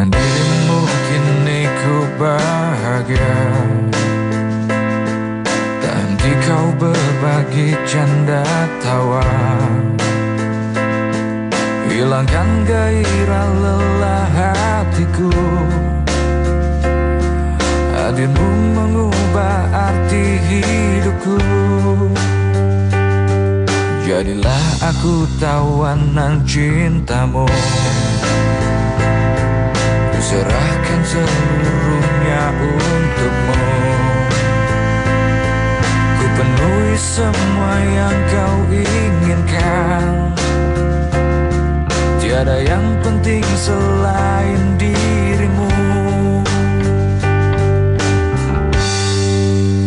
Dengan dirimu kini ku bahagia. Dan di kau berbagi canda tawa. Hilangkan gairah lelah hatiku. Hadirmu mengubah arti hidupku. Jadilah aku tawanan cintamu seluruhnya untukmu. Ku penuhi semua yang kau inginkan. Tiada yang penting selain dirimu.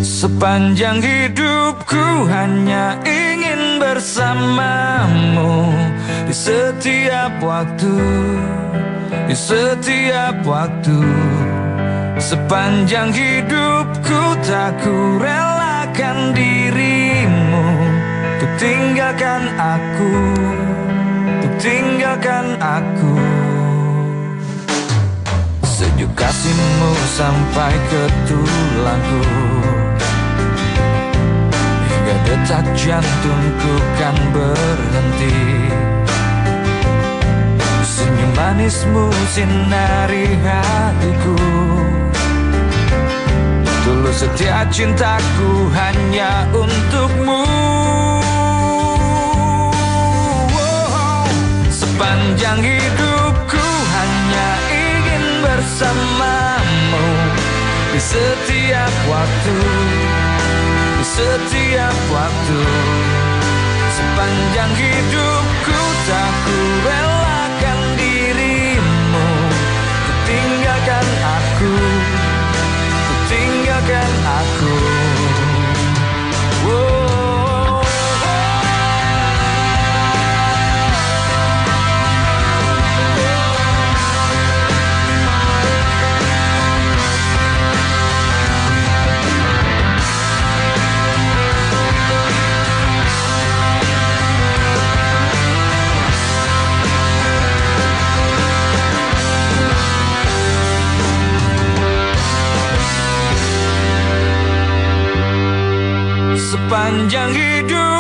Sepanjang hidupku hanya ingin bersamamu Di setiap waktu di setiap waktu. Sepanjang hidupku tak ku relakan dirimu. Untuk tinggalkan aku Untuk tinggalkan aku. Sejuk kasihmu sampai ke tulangku. Hingga detak jantungku kan berhenti manismu sinari hatiku. Tulus setia cintaku hanya untukmu. Sepanjang hidupku hanya ingin bersamamu. Di setiap waktu Di setiap waktu. Sepanjang hidupku Cool. Sepanjang hidupku